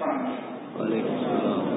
وعلیکم السلام۔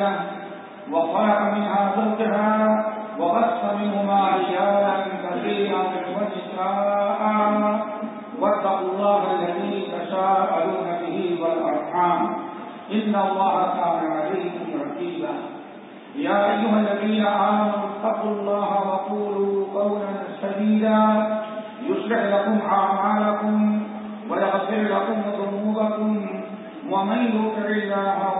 زوجها وخلق منها زوجها وبث منهما رجالا كثيرا ونساء واتقوا الله الذي تساءلون به والارحام ان الله كان عليكم رقيبا يا ايها الذين امنوا اتقوا الله وقولوا قولا سديدا يصلح لكم اعمالكم ويغفر لكم ذنوبكم ومن يطع الله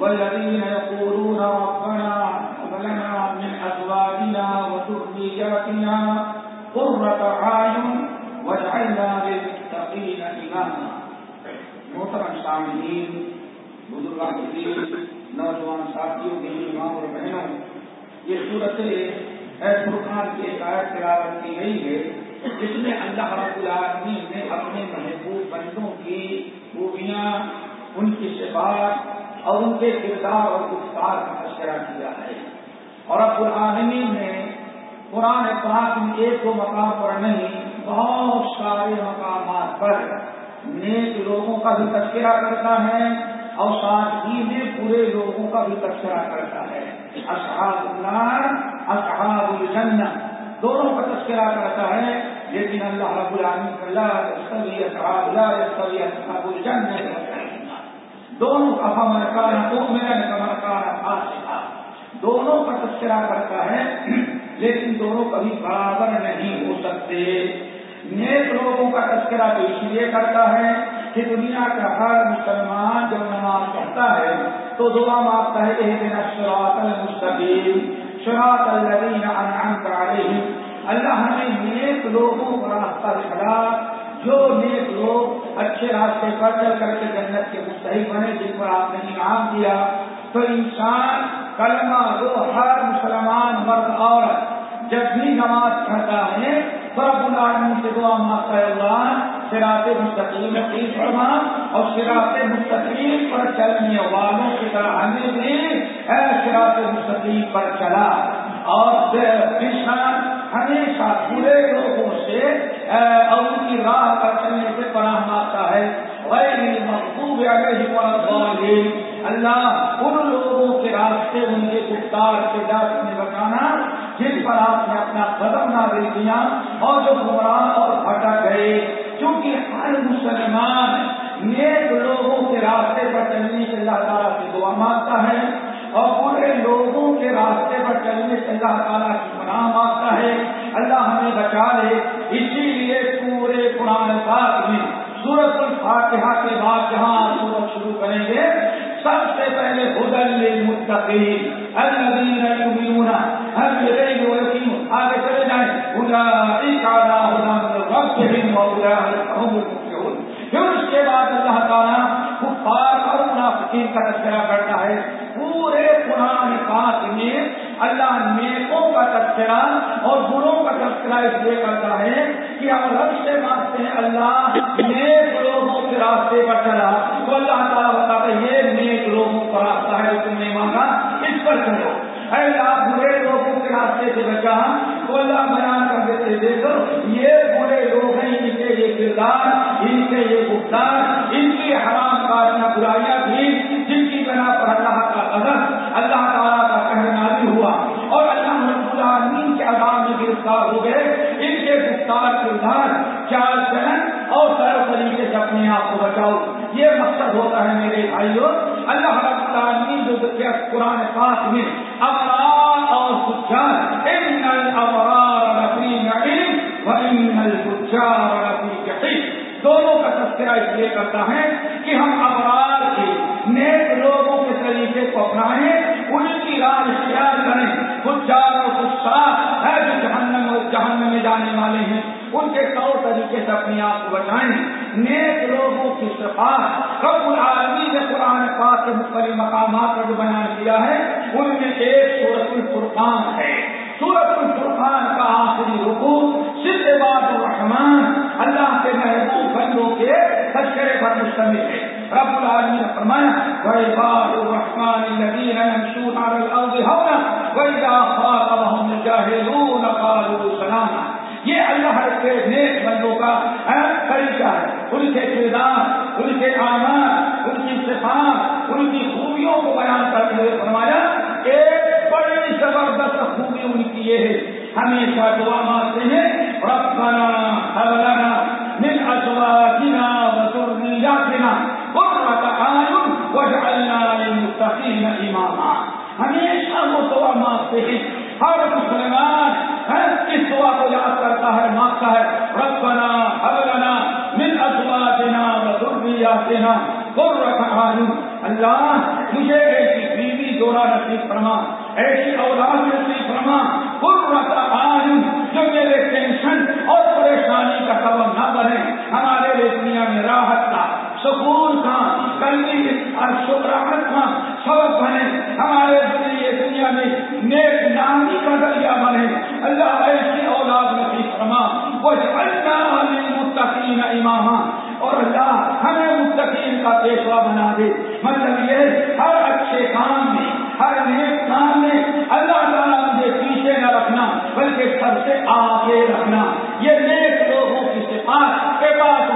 والذين يقولون ربنا ولنا من أزواجنا وذرياتنا قرة عائم واجعلنا للمتقين إماما. محترم سامعین بزرگان کی نوجوان ساتھیوں کی امام اور بہنوں، یہ صورت فرقان کی شکایت تلاوت کی گئی ہے، جس میں اللہ رب العالمین نے اپنے محبوب بندوں کی خوبیاں، ان کی شفاعت اور ان کے کردار اور کردار کا تذکرہ کیا ہے۔ اور اب العالمین نے قرآن پاک میں ایک دو مقام پر نہیں، بہت سارے مقامات پر نیک لوگوں کا بھی تذکرہ کرتا ہے اور ساتھ ہی میں برے لوگوں کا بھی تذکرہ کرتا ہے۔ اصحاب اللہ اصحاب الجنہ، دونوں کا تذکرہ کرتا ہے۔ لیکن اللہ رب العالمین اللہ سبھی اصحاب اللہ سبھی اصحاب الجنہ۔ دونوں کا مرکا ہے میرا کا مرکا ہے دونوں کا تذکرہ کرتا ہے، لیکن دونوں کبھی برابر نہیں ہو سکتے۔ نیک لوگوں کا تذکرہ تو اس لیے کرتا ہے کہ دنیا کا ہر مسلمان جب نماز پڑھتا ہے، تو دعا مانگتا ہے کہ دینا شراط المستقیم شراط اللہ انعمت علیہم۔ اللہ ہمیں نیک لوگوں کا راستہ دکھلا۔ جو نیک لوگ اچھے راستے پر چل کر کے جنت کے مستحق بنے، جن پر آپ نے انعام کیا تو انسان کلمہ وہ ہر مسلمان مرد، عورت جب بھی نماز پڑھتا ہے، تو رب العالمین سے دعا مانگتا ہے، اللہ شراط مستقیم کی فرما اور شراط مستقیم پر چلنے والوں کی طرح ہمیں بھی شراط مستقیم پر چلا اور انسان ہمیشہ برے لوگوں سے اور ان کی راہ پر چلنے سے پناہ مانگتا ہے۔ غیر مقبوب علیہ اللہ ان لوگوں کے راستے ان کے گفتار کے دس میں بتانا، جن پر آپ نے اپنا قدم نہ دے دیا اور جو گمراہ اور بھٹک گئے۔ کیونکہ ہر مسلمان نیک لوگوں کے راستے پر چلنے سے اللہ تعالیٰ کی دعا مانگتا ہے۔ اور پورے لوگوں کے راستے پر چلنے سے اللہ تعالیٰ کی پناہ مانگتا ہے۔ اللہ ہمیں بچا لے۔ اسی لیے پورے قرآن پاک میں سورت الفاتحہ کے بعد جہاں سورت شروع کریں گے، سب سے پہلے بدل مستقیم الذین یؤمنون ہر آگے چلے جائیں۔ اولئک علی هدى من ربهم واولئک پھر اس کے بعد اللہ تعالیٰ اور منافقین کا تذکرہ کرتا ہے، پورے قرآن پاک میں اللہ نیکوں کا تذکرہ اور بروں کا تذکرہ اس لیے کرتا ہے کہ ہم رب سے مانگتے ہیں، اللہ نیک لوگوں کے راستے پر چلا۔ تو اللہ تعالیٰ بتاتا ہے، یہ نیک لوگوں کا راستہ ہے تم نے مانگا، اس پر چلو۔ اے اللہ، برے لوگوں کے راستے سے بچا۔ تو اللہ بیان کر دیتے دیکھو یہ برے لوگ ہیں، ان کے یہ کردار، ان کے یہ گفتار ان کی حرام کاریاں برائیاں تھی جن کی بنا پر اللہ کا قدر، اللہ تعالیٰ کا کہنا بھی ہوا۔ اور اللہ رب العالمین کے عذاب میں گرفتار ہو گئے۔ ان کے گفتار کردار، چال چلن اور سر طریقے سے اپنے آپ کو بچاؤ۔ یہ مقصد ہوتا ہے میرے بھائیوں اللہ رب العالمین جو قرآن پاک میں، ابرار اور سجار ان الابرار لفی نعیم و الفجار دونوں کا تذکرہ اس لیے کرتا ہے کہ ہم ابرار کے نیک لوگوں کے طریقے کو اپنائیں ان کی راہ اختیار کریں۔ فجار اور ہے جو جہنم اور جہنم میں جانے والے ہیں۔ ان کے طور طریقے سے اپنے آپ کو بچائیں نیک لوگوں کی صفات رب العالمین نے قرآن پاک کے مختلف مقامات کا جو بیان کیا ہے، ان میں ایک سورت الفرقان ہے۔ سورت الفرقان کا آخری رکو صرف باد الرحمان اللہ کے محبوب بندوں کے تذکرے پر مشتمل ہے۔ رب العالمین نے فرمایا وعباد الرحمن الذين يمشون على الارض هونا واذا خاطبهم الجاهلون قالوا سلاما۔ یہ اللہ کے نیک بندوں کا طریقہ ہے۔ ان کے کردار، ان کے آماد ان کی صفات، ان کی خوبیوں کو بیان کرتے ہوئے فرمایا، ایک بڑی زبردست خوبی ان کی ہمیشہ دعا مانگتے ہیں، ربنا هب لنا من ازواجنا وذرياتنا قرة اعين واجعلنا للمتقين اماما۔ ہمیشہ وہ دعا مانگتے ہیں۔ ہر مسلمان اس دعا کو یاد کرتا ہے، مانگتا ہے، ربنا هب لنا من ازواجنا وذرياتنا قرة اعين اللہ، مجھے ایسی بیوی جوڑا نصیب فرما۔ ایسی اولاد نصیب فرما قرۃ اعین جو میرے ٹینشن اور پریشانی کا سبب نہ بنے، ہمارے لیے دنیا میں راحت کا، سکون کا کلمی اور شکراہت کا سبب بنے۔ ہمارے لیے دنیا میں نیک نامی کا ذریعہ بنے۔ اللہ ایسی اولاد نصیب فرما وہ متقین امام اور اللہ ہمیں مستقیم کا پیشوا بنا دے۔ مطلب یہ ہر اچھے بلکہ سب سے آگے رکھنا۔ یہ نیک لوگوں کی صفات کے بعد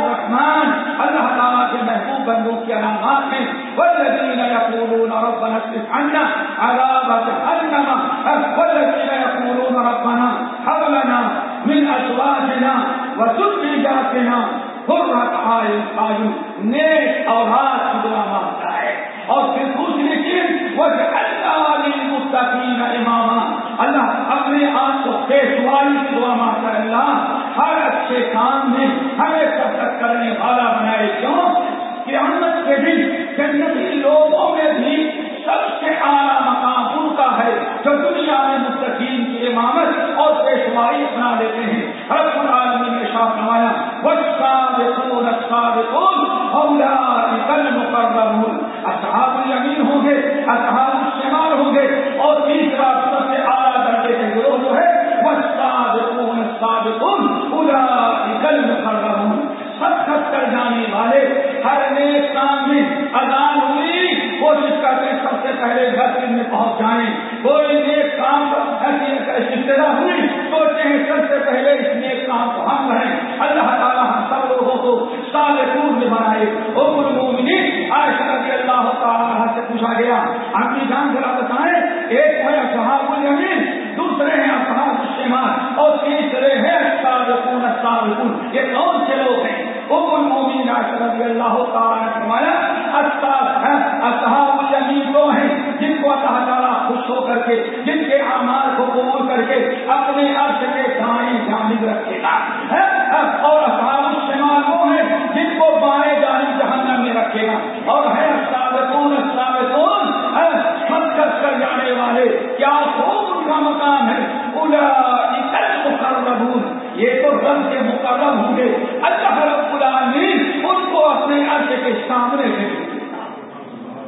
اللہ تعالیٰ کے محبوب بندوں کی علامات ہیں۔ والذین یقولون ربنا اصرف عنا عذاب جہنم والذین یقولون ربنا هب لنا من ازواجنا قرۃ اعین نیک اولاد کی دعا مانگتا ہے۔ اور پھر دوسری چیز وہ مستقین امام اللہ اپنے آپ کو پیشوائی کی دعا مانگتا اللہ، ہر اچھے کام میں ہمیں سب کرنے والا بنائے۔ کیوں؟ بھی جنتی لوگوں میں بھی سب سے اعلیٰ مقام ان کا ہے جو دنیا میں مستقیم کی امامت اور پیشوائی اپنا لیتے ہیں۔ ہر العالمین نے شاہ نمایا والسابقون السابقون اولئک المقربون۔ اصحاب الیمین ہوں گے، اصحاب الشمال ہوں گے، اور تیسرا سب سے اعلیٰ درجے کے گروہ جو ہے، والسابقون السابقون اولئک المقربون۔ سب سب کر جانے والے، ہر نیک کام میں اذان ہوئی کوشش کرتے ہیں سب سے پہلے گھر میں پہنچ جائیں۔ کوئی نیک کام ابتدا ہوئی، سوچتے ہیں سب سے پہلے اس نیک کام کو ہم کریں۔ اللہ تعالیٰ ہم سب لوگوں کو سال پور میں بنائے ام عائشہ رضی اللہ تعالیٰ سے پوچھا گیا اپنی جان ذرا بتائیں ایک ہے صحاب الیمین دوسرے ہیں اصحاب الشمال، اور تیسرے ہیں السابقون السابقون۔ یہ کون سے لوگ ہیں؟ ام المومنین عائشہ رضی اللہ تعالیٰ نے فرمایا، اصحاب الیمین وہ ہیں جن کو اللہ تعالیٰ خوش ہو کر کے، جن کے اعمال کو قبول کر کے اپنے عرض کے دائیں جانب رکھے گا۔ اور اصحاب الشمال وہ ہیں جن کو بائیں جانب جہنم میں رکھے گا۔ اور ہے السابقون السابقون مدد کر جانے والے۔ کیا خوب ان کا مقام ہے۔ اولئک المقربون۔ یہ تو رب کے مقرب ہوں گے۔ اللہ رب العالمین ان کو اپنے عرض کے سامنے سے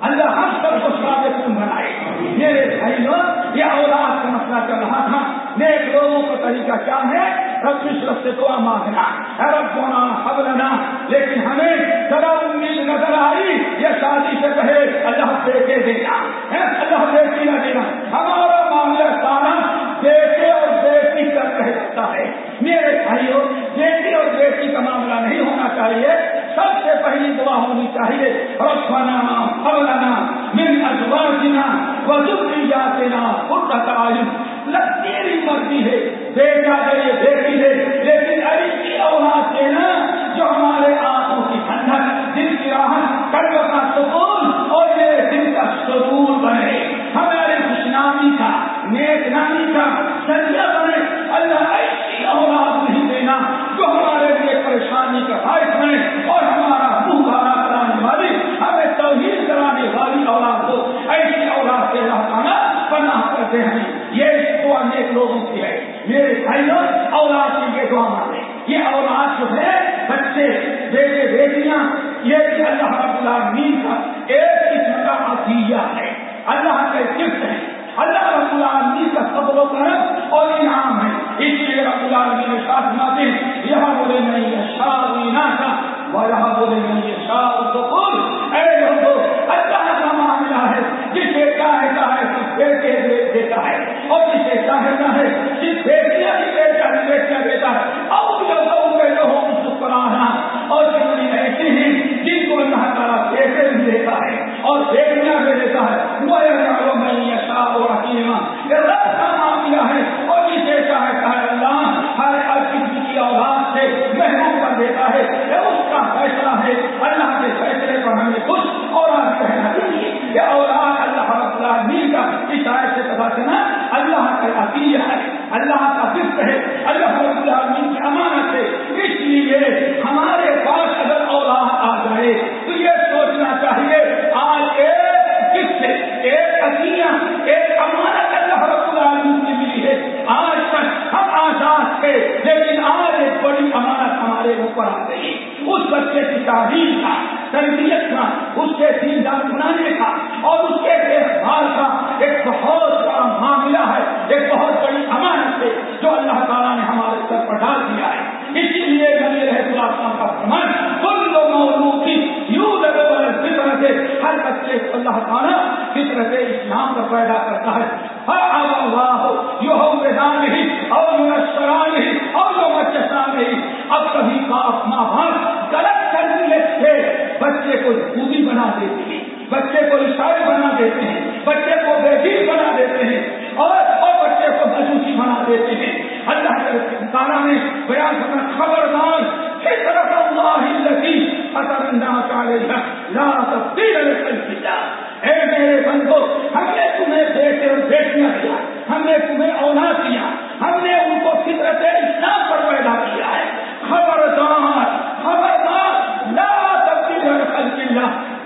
اللہ ہم سب کو سابقون بنائے میرے بھائیوں، یہ اولاد کا مسئلہ چل رہا تھا۔ نیک لوگوں کا طریقہ کیا ہے؟ رب رب سے دعا مانگنا۔ رب ہونا حبلنا لیکن ہمیں ذرا امید نظر آئی، یہ شادی سے پہلے اللہ بیٹے دینا۔ اللہ بیٹی نہ دینا۔ ہمارا معاملہ سارا بیٹے اور بیٹی کا رہ جاتا ہے۔ میرے بھائیوں بیٹی اور بیٹی کا معاملہ نہیں ہونا چاہیے۔ سب سے پہلی دعا ہونی چاہیے۔ ربنا حولنا من ازواجنا وذرياتنا قرة اعين تیری مرضی ہے، بیٹا دے بیٹی دے لیکن ایسی دینا جو ہمارے آنکھوں کی ٹھنڈک، دل کی راحت کروں کا سکون اور میرے دل کا سکون بنے۔ ہمارے خوشنامی کا، نیک نامی کا ذریعہ کو خوبی بنا دیتے ہیں، بچے کو عشائی بنا دیتے ہیں، بچے کو بے بنا دیتے ہیں اور اور بچے کو مجوسی بنا دیتے ہیں۔ اللہ تعالیٰ نے بیان کرنا خبردار، کس فطرت اللہ التي فطر الناس عليها لا تبديل لخلق اے میرے بندو، ہم نے تمہیں بیٹے اور بیٹیاں دیا، ہم نے تمہیں اولاد دیا، ہم نے ان کو فطرت اسلام پر پیدا کیا۔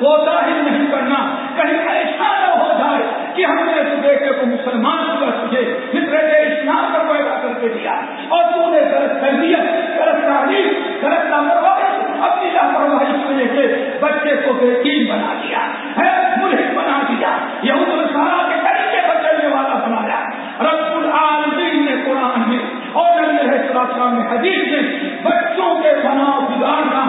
ہے خبردار نہیں کرنا۔ کہیں ایسا نہ ہو جائے کہ ہم نے تو بیٹے کو مسلمان کیا تجھے فطرت اسلام پر پیدا کر کے دیا۔ اور تو نے غلط کر دیا غلط تعلیم، غلط لاپرواہی اپنی لاپرواہی کی وجہ سے بچے کو بے بنا دیا، ہے ملک بنا دیا۔ یہ سارا کے طریقے پر چلنے والا بنایا رب العالمین نے قرآن میں اور نبی میں حدیث میں بچوں کے بناؤ بگاڑنا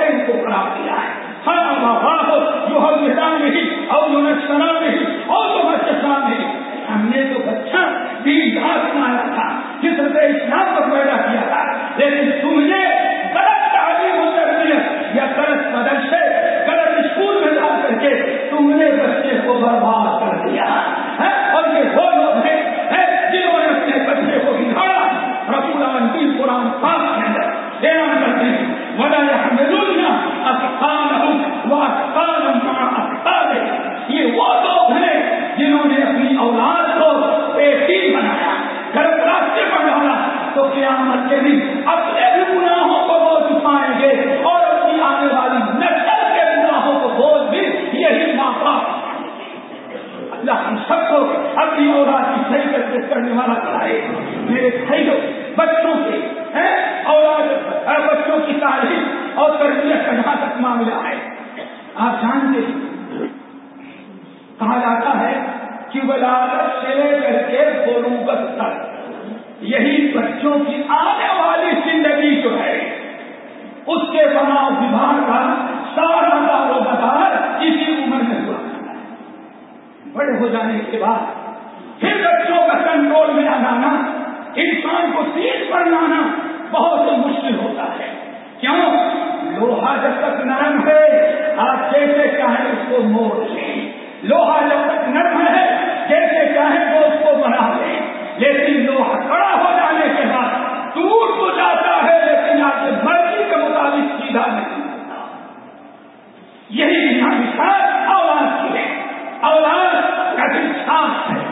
نے اس کو خراب کیا ہے۔ ہر ماں ہو، جو ہم نظام نہیں، اور جو نقصان نہیں، اور جو بچان نہیں۔ ہم نے تو بچہ تین دار بنایا تھا، جس نے اسلام کو پیدا کیا تھا، لیکن کہا جاتا ہے کہ ولادت سے لے کر کے بلوغت تک یہی بچوں کی آنے والی زندگی جو ہے، اس کے بناؤ وبھاگ کا سارا دار و بدار اسی عمر میں ہوا۔ بڑے ہو جانے کے بعد پھر بچوں کا کنٹرول میں لانا انسان کو تیز پر لانا بہت مشکل ہوتا ہے۔ کیوں؟ لوہا جب تک نرم ہے، آپ جیسے چاہیں اس کو موڑ لیں۔ لوہا جب تک نرم ہے جیسے چاہیں تو اس کو بنا لیں لیکن لوہا کڑا ہو جانے کے بعد ٹوٹ تو جاتا ہے، لیکن آپ کی مرضی کے مطابق سیدھا نہیں ہوتا۔ یہی یہاں مثال اولاد کی ہے۔ اولاد کا دل ہے۔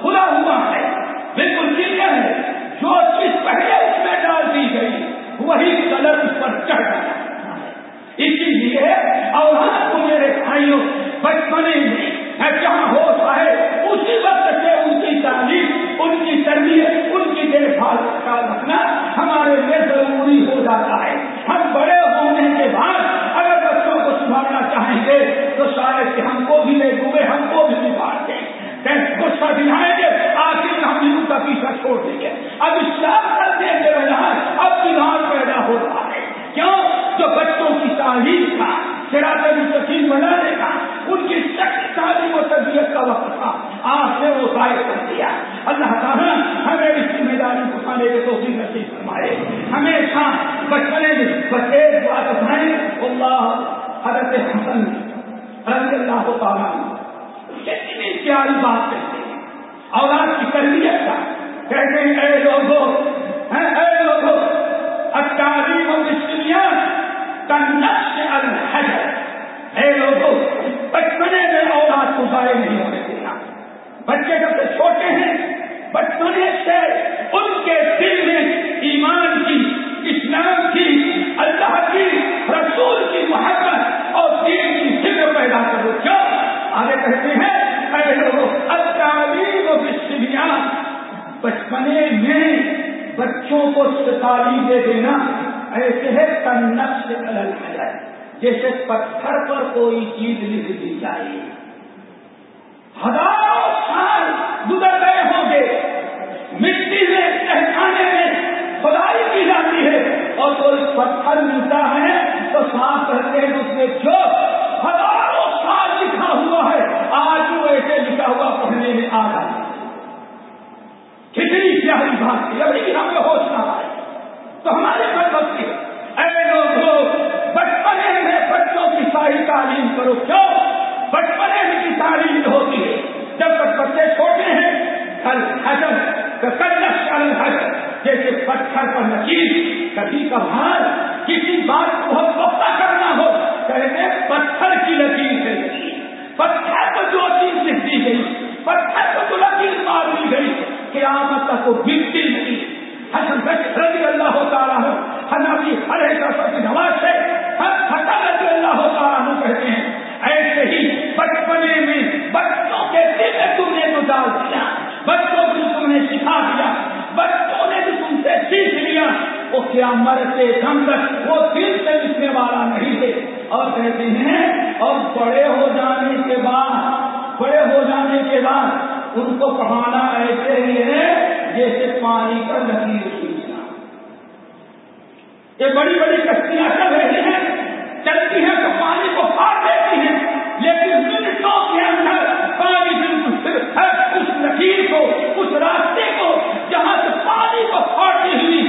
کھلا ہوا ہے۔ بالکل کلیئر ہے۔ جو چیز پہلے اس میں ڈال دی گئی، وہی کلر اس پر چڑھ گیا۔ اسی لیے اولاد کو میرے بھائیوں بچپنے میں جہاں ہوتا ہے اسی وقت سے ان کی تعلیم ان کی تربیت ان کی دیکھ بھال کا خیال رکھنا ہمارے لیے ضروری ہو جاتا ہے ہم بڑے ہونے کے بعد اگر بچوں کو سدھارنا چاہیں گے تو شاید کہ ہم کو بھی لے ڈوبے ہم کو بھی بگاڑ دیں غصہ دلائیں گے آخر ہم ان کا پیچھا چھوڑ دیں گے اب اسلام کرنے کے بجائے اب بگاڑ پیدا ہو رہا ہے کیوں جو بچوں کی تعلیم کا شراط مستقیم بنانے کا ان کی سخت تعلیم و تربیت کا وقت تھا آج سے وہ ضائع کر دیا اللہ تعالیٰ ہمیں اس ذمہ داری اٹھانے کے تو نصیب فرمائے ہمیشہ بچپنے میں بچے بات بھائی اللہ حضرت حسن رضی اللہ تعالیٰ کتنی پیاری بات کہتے ہیں اولاد کی تربیت کا کہتے ہیں اے لوگوں اے لوگوں تعلیم و مسلم کا نقش الحجر اے لوگوں بچپنے میں اولاد کو ضائع نہیں ہونے دینا بچے جب سے چھوٹے ہیں بچپنے سے ان کے دل میں ایمان کی اسلام کی اللہ کی رسول کی محبت اور دین کی فکر پیدا کرو کیوں آگے کہتے ہیں اے لوگوں تعلیم و مسلم بچپنے میں بچوں کو تعلیم دے دینا ایسے ہے کنک سے الگ جائے جیسے پتھر پر کوئی چیز لکھ دی جائے ہزار سر پر نکیل کبھی کبھار کسی بات کو ہم پختہ کرنا ہو کہتے پتھر کی لکیر ہے پتھر کو جو چیز دی گئی پتھر کو جو لکیر مار دی گئی کہ قیامت تک وہ بلتی نہیں۔ حسن رضی اللہ تعالیٰ ہو ہماری ہر ایک سب نواز ہے ہر حسن رضی اللہ تعالیٰ ہو کہتے ہیں، ایسے ہی بچپنے میں بچوں کے دل میں تم نے تو ڈال دیا، بچوں کو تم نے سکھا دیا، بچوں نے سیکھ لیا وہ کیا مرتے دم تک وہ دل سے لکھنے والا نہیں تھے۔ اور کہتے ہیں اور بڑے ہو جانے کے بعد، بڑے ہو جانے کے بعد ان کو پڑھانا ایسے ہی ہے جیسے پانی کا لکیر یہ بڑی بڑی کشتیاں چل رہی ہیں، چلتی ہیں تو پانی کو پھاڑ دیتی ہیں، لیکن منٹوں کے اندر، پانی بالکل صرف ہے، اس لکیر کو، اس راستے کو، جہاں سے کو پھاٹی ہوئی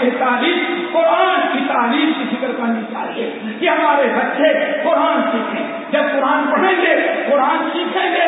کی تعلیم، قرآن کی تعلیم کی فکر کرنی چاہیے کہ ہمارے بچے قرآن سیکھیں۔ جب قرآن پڑھیں گے، قرآن سیکھیں گے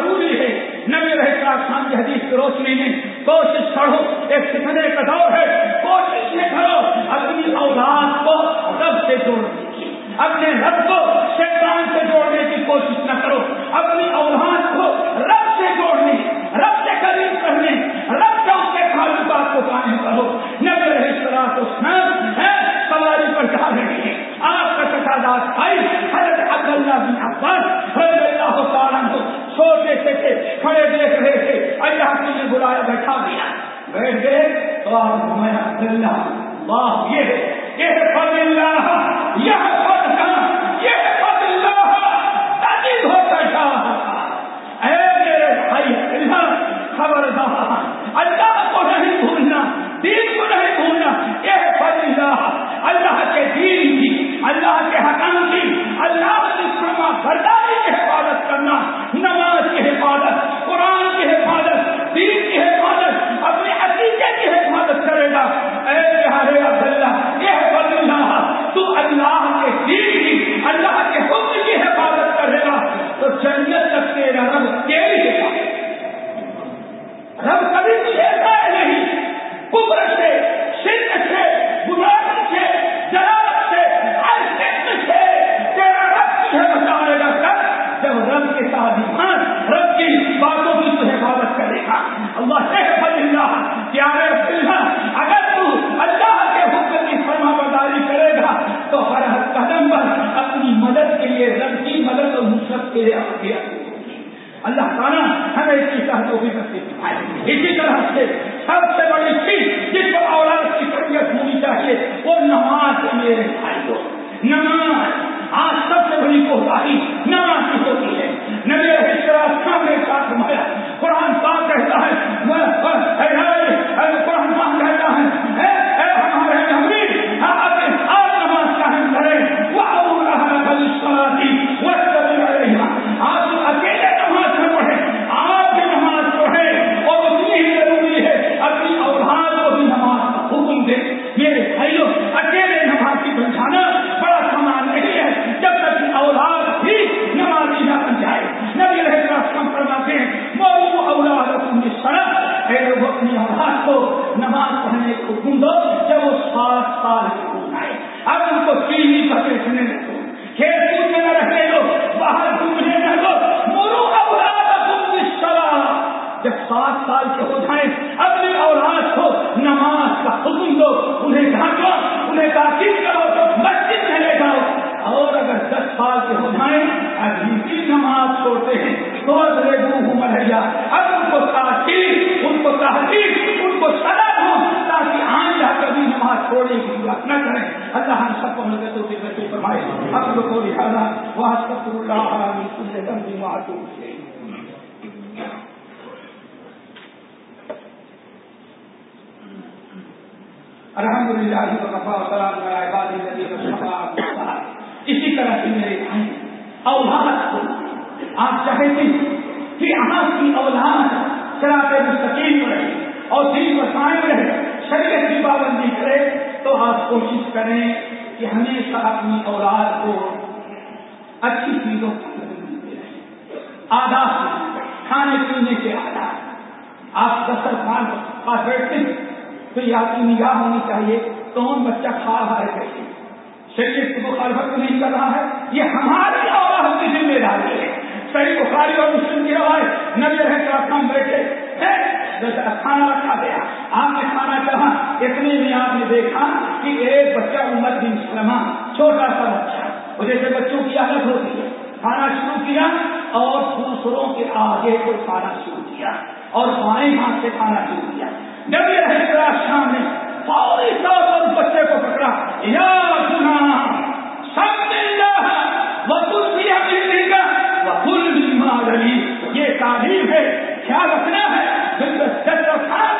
ضروری ہے۔ نبی رہ خان کی حدیث کی روشنی میں کوشش کرو، ایک سکھنے کا دور ہے۔ کوشش یہ کرو، اپنی اولاد کو رب سے جوڑنے کی اپنے رب کو شیطان سے جوڑنے کی کوشش نہ کرو۔ اپنی اولاد مولانا ہمیں اس کی شہر ہوگی نصیب اسی طرح سے سب سے بڑی چیز جس کو اولاد کی تربیت ہونی چاہیے، وہ نماز میرے بھائی کو نماز آج سب سے بڑی کوتاہی نماز کی ہوتی ہے۔ نبی سامنے ساتھ ہمارا سات سال کے اپنی اولاد کو نماز کا حکم دو، انہیں ڈھانٹو انہیں تاکید کرو مسجد میں لے جاؤ۔ اور اگر دس سال کے ہو جائیں ابھی بھی نماز چھوڑتے ہیں۔ تو ادرے منہ مریا اب ان کو تاکید، ان کو تحقیق ان کو سزا دو، تاکہ آئندہ کبھی نماز چھوڑنے کی بات نہ کریں۔ اللہ ہم سب کو ملتے تو بچے فرمائے اب لوگ کو لہٰذا وہاں سب اللہ کل دم معتو سے الحمد للہ اسی طرح سے میرے بھائی اولاد کو آپ چاہتے ہیں کہ آپ کی اولاد شراب مستقیم رہے اور دل پر قائم رہے، شریعت کی پابندی کرے، تو آپ کوشش کریں کہ ہمیشہ اپنی اولاد کو اچھی چیزوں کی آداب کھانے پینے کے آداب، آپ دستر پاس بیٹھتے ہیں۔ تو یہ آپ کی نگاہ ہونی چاہیے کون بچہ کھا رہا ہے کیسے؟ شریعت کی مخالفت نہیں کر رہا ہے، یہ ہماری اولاد کی ذمہ داری ہے۔ صحیح بخاری اور مسلم کی روایت، نبی رہے تو کام بیٹھے کھانا رکھا گیا۔ آپ نے کھانا چاہا اتنے میں آپ نے دیکھا کہ ایک بچہ عمر بن سلما چھوٹا سا بچہ۔ وہ جیسے بچوں کی عادت ہوتی ہے، کھانا شروع کیا اور دوسروں کے آگے کو کھانا شروع کیا اور بائیں ہاتھ سے کھانا شروع کیا۔ نبی رہے شام نے فوری طور پر بچے کو پکڑا۔ یا گنا سب مل رہا یہ تعلیم ہے، خیال رکھنا ہے۔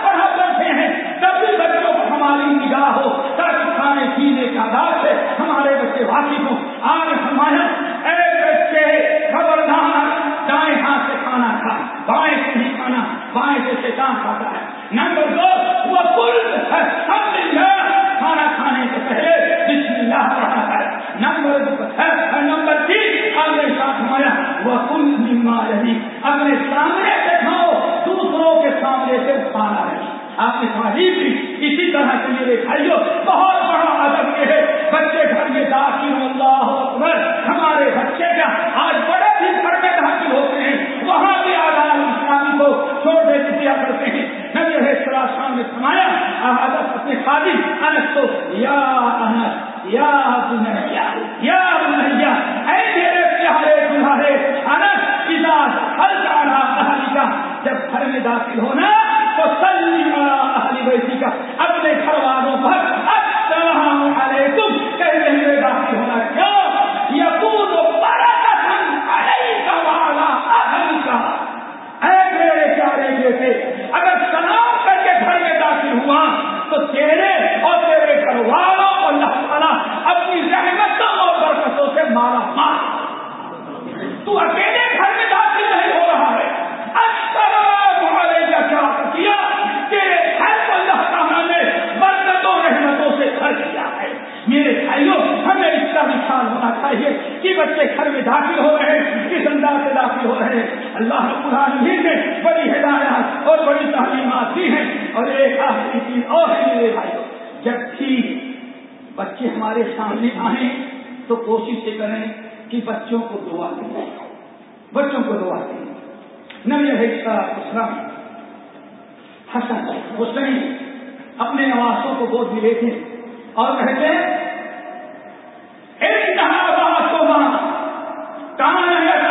پڑھا بیٹھے ہیں، تب بھی بچوں کو ہماری نگاہ ہو، تاکہ کھانے پینے کا دار سے ہمارے بچے واقف ہوں۔ آج ہمارا اے بچے، خبردار، دائیں ہاتھ سے کھانا کھا، بائیں سے نہیں کھانا، بائیں سے شیطان کھاتا ہے۔ وہ کل کھانا کھانے سے پہلے بسم اللہ پڑھا ہے۔ نمبر نمبر تین ساتھ وہ کل رہی۔ اگلے سامنے سے کھاؤ، دوسروں کے سامنے سے کھانا رہی آپ نے تعریف کی جی اسی طرح سے میرے بھائیوں بہت بڑا ادب یہ ہے۔ بچے گھر میں داخل، اللہ اکبر، ہمارے بچے کا آج بڑے بھی گھر میں داخل ہوتے ہیں وہاں بھی آزاد اسلامی کو چھوڑ دے دیا کرتے ہیں نبی ہے شام نے سمایا حضرت اپنے خادم انس کو یا انس یا بنیا یا بنیا اے میرے پیارے تمہارے انس اذا ہر جانا اہلی جب گھر میں داخل ہونا تو سلی اہلی بیٹی کا اپنے گھر والوں پر السلام علیکم کہتے ہوئے داخل ہونا کیوں یقول برکتن علیک وعلا اہلی کا اے میرے پیارے بیٹے اگر سلام کر کے گھر میں داخل ہوا تو تیرے اور تیرے گھر والوں کو اللہ تعالیٰ اپنی رحمتوں اور برکتوں سے مارا مار تو اکیلے گھر میں داخل نہیں ہو رہا ہے کا کیا کیا تیرے گھر کو اللہ تعالیٰ نے برکتوں رحمتوں سے بھر دیا ہے میرے بھائیوں ہمیں اس کا مثال ہونا چاہیے کہ بچے گھر میں داخل ہو رہے ہیں کس انداز سے داخل ہو رہے ہیں اللہ قرآن نے بڑی ہدایات اور بڑی تعلیمات دی ہیں اور ایک آخری چیز اور ہے میرے بھائیوں جب بھی بچے ہمارے سامنے آئیں تو کوشش یہ کریں کہ بچوں کو دعا دیں۔ بچوں کو دعا دیں۔ نبی اسلام حسن حسین اپنے آوازوں کو گود ملے تھے اور کہتے اسماعیل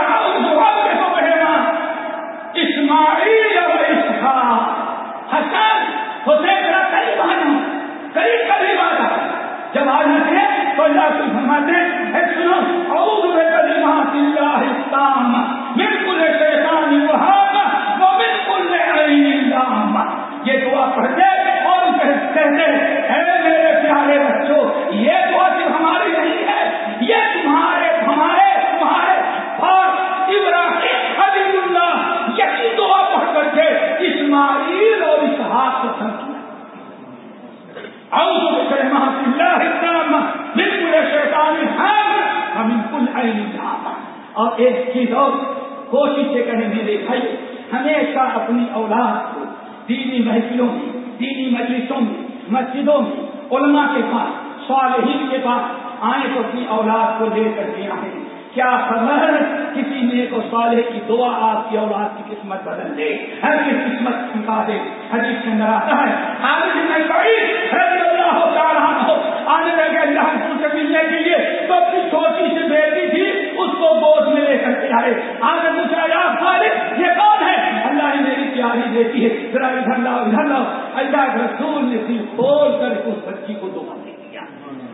اپنی اولاد کو لے کر کے آئیں کیا خبر کسی نے کو صالح کی دعا آپ کی اولاد کی قسمت بدل دے؟ ہر کی قسمت چمکا دے حدیث کے اندر آتا ہے، حامد بن سعید رضی اللہ تعالیٰ عنہ آنے لگے اللہ رسول سے ملنے کے لیے۔ تو اپنی چھوٹی سی بیٹی تھی، اس کو گود میں لے کر کے آئے آگے پوچھا یا خالد یہ کون ہے؟ اللہ نے میری پیاری بیٹی ہے۔ ذرا ادھر لاؤ ادھر لاؤ۔ اللہ کے رسول نے دل کھول کر اس بچی کو دعا دے دیا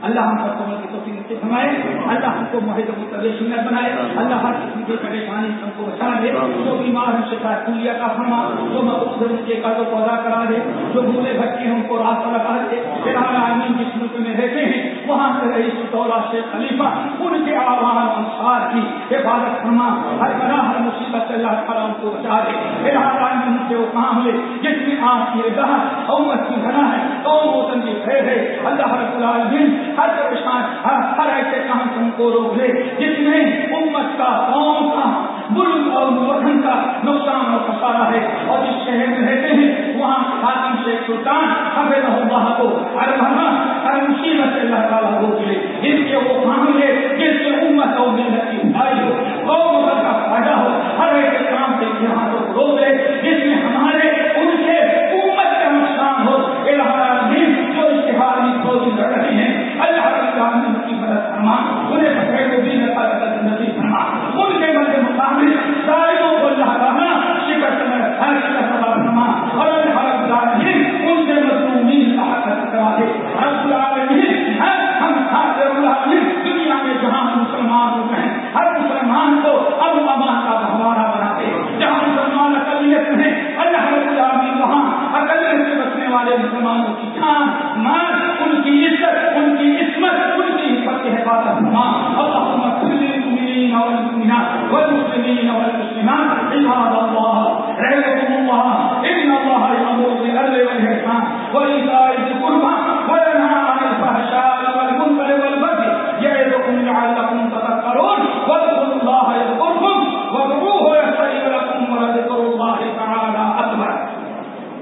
اللہ ہم سب کو کی توفیق نصیب فرمائے۔ اللہ ہم کو محض متب سنت بنائے۔ اللہ ہر قسم کی پریشانی ہم کو بچا دے۔ جو بیمار ہم شفا کلیا کا فرما جو مقصد کے کا تو پودا کرا دے۔ جو بھولے بچے ان کو راستہ لگا دے۔ پھر آمین جس ملک میں رہتے ہیں وہاں سے رئیس دورہ شیخ خلیفہ، ان کے آوان انصار کی حفاظت فرما، ہر بنا ہر مصیبت سے اللہ تعالیٰ ان کو بچا دے۔ پھر آمین سے وہ کام لے، جس میں آپ کی رضا امت کی بنا ہے تو موسم کی خیر ہے۔ اللہ رب العالمین ہر پریشان، ہر ہر ایسے کام سے ان کو روک لے، جس میں امت کا قوم کا ملک اور وطن کا نقصان اور خسارہ ہے۔ اور جس شہر میں رہتے ہیں، وہاں حاکم شیخ سلطان حفظ اللہ کو ہر مہا ہر مصیبت سے اللہ تعالیٰ روک لے۔ جن کے وہ کام ہے جس سے امت اور محنت کی بھائی ہو، قوم کا فائدہ ہو، ہر ایک کام سے یہاں تو روک لے۔ جس میں